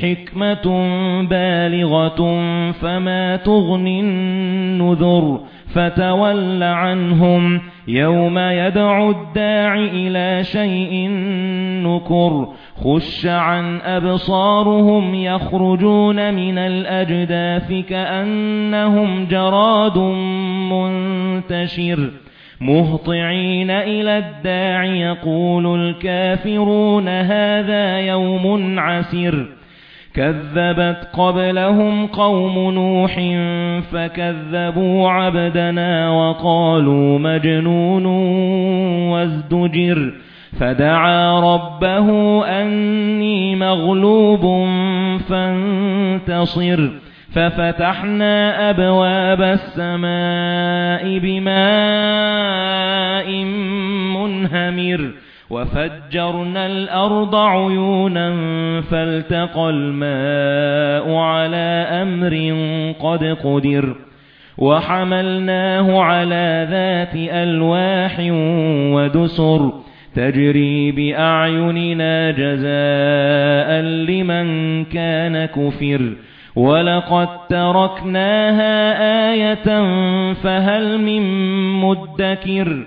حِكْمَةٌ بَالِغَةٌ فَمَا تُغْنِ النُّذُرُ فَتَوَلَّ عَنْهُمْ. يَوْمَ يَدْعُ الدَّاعِ إِلَى شَيْءٍ نُكُرٍ خُشَّ عَنْ أَبْصَارُهُمْ يَخْرُجُونَ مِنَ الْأَجْدَاثِ كَأَنَّهُمْ جَرَادٌ مُنْتَشِرٌ. مُهْطِعِينَ إِلَى الدَّاعِ يَقُولُ الْكَافِرُونَ هَذَا يَوْمٌ عَسِرٌ كَذَّبَتْ قَبْلَهُمْ قَوْمُ نُوحٍ فَكَذَّبُوا عَبْدَنَا وَقَالُوا مَجْنُونٌ وَازْدُجِرَ فَدَعَا رَبَّهُ أَنِّي مَغْلُوبٌ فَانتَصِرْ فَفَتَحْنَا أَبْوَابَ السَّمَاءِ بِمَاءٍ مُنْهَمِرٍ وَفَجَّرْنَا الْأَرْضَ عُيُونًا فَالْتَقَى الْمَاءُ عَلَى أَمْرٍ قَدْ قُدِرَ وَحَمَلْنَاهُ عَلَى ذَاتِ أَلْوَاحٍ وَدُسُرٍ تَجْرِي بِأَعْيُنِنَا جَزَاءً لِمَنْ كَانَ كُفِرَ وَلَقَدْ تَرَكْنَاهَا آيَةً فَهَلْ مِن مُّدَّكِرٍ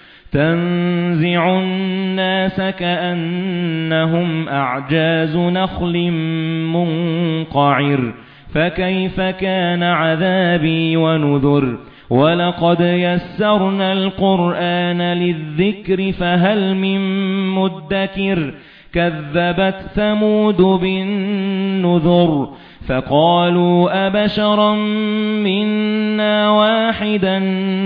تَنزِعُ النَّاسَ كَأَنَّهُمْ أَعْجَازُ نَخْلٍ مُنقَعِرٍ. فَكَيْفَ كَانَ عَذَابِي وَنُذُرِ؟ وَلَقَدْ يَسَّرْنَا الْقُرْآنَ لِلذِّكْرِ فَهَلْ مِن مُّدَّكِرٍ؟ كَذَّبَتْ ثَمُودُ بِالنُّذُرِ فَقَالُوا أَبَشَرًا مِنَّا وَاحِدًا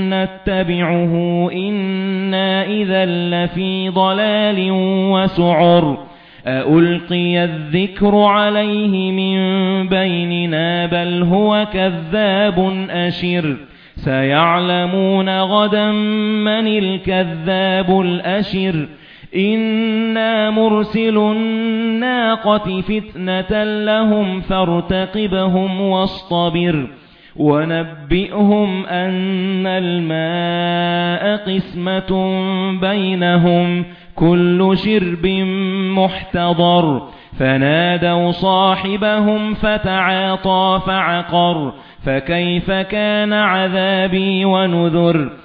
نَتَّبِعُهُ إِنَّا إِذًا لَّفِي ضَلَالٍ وَسُعُرٍ أَأُلْقِيَ الذِّكْرُ عَلَيْهِ مِن بَيْنِنَا بَلْ هُوَ كَذَّابٌ أَشِرٌ سَيَعْلَمُونَ غَدًا مَّنِ الْكَذَّابُ الْأَشِرُ إِنَّا مُرْسِلُو النَّاقَةِ فِتْنَةً لَهُمْ فَارْتَقِبْهُمْ وَاصْطَبِرْ وَنَبِّئْهُمْ أَنَّ الْمَاءَ قِسْمَةٌ بَيْنَهُمْ كُلُّ شِرْبٍ مُحْتَضَرٌ فَنَادَوْا صَاحِبَهُمْ فَتَعَاطَى فَعَقَرَ فَكَيْفَ كَانَ عَذَابِي وَنُذُرِ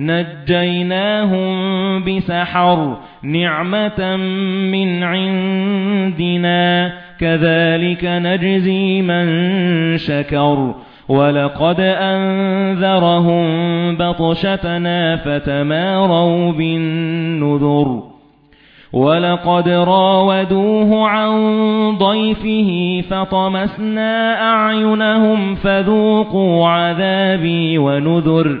نَجَّيْنَاهُمْ بِسَحَرٍ نِعْمَةً مِنْ عِنْدِنَا. كَذَلِكَ نَجْزِي مَنْ شَكَرَ. وَلَقَدْ أَنذَرَهُمْ بَطْشَتَنَا فَتَمَارَوْا بِالنُّذُرِ. وَلَقَدْ رَاوَدُوهُ عَن ضَيْفِهِ فَطَمَسْنَا أَعْيُنَهُمْ فَذُوقُوا عَذَابِي وَنُذُرِ.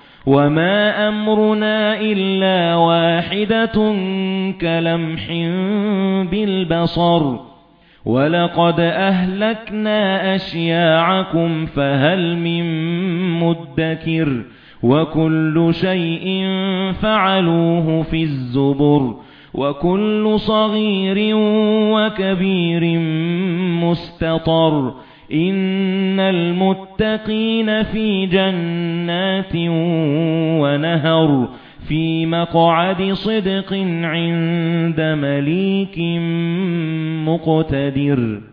وَمَا أَمْرُنَا إِلَّا وَاحِدَةٌ كَلَمْحٍ بِالْبَصَرِ وَلَقَدْ أَهْلَكْنَا أَشْيَاعَكُمْ فَهَلْ مِن مُّدَّكِرٍ وَكُلُّ شَيْءٍ فَعَلُوهُ فِي الزُّبُرِ وَكُلُّ صَغِيرٍ وَكَبِيرٍ مُسْتَطَرٍ إِنَّ الْمُتَّقِينَ فِي جَنَّاتٍ وَنَهَرٍ فِي مَقْعَدِ صِدْقٍ عِندَ مَلِيكٍ مُقْتَدِرٍ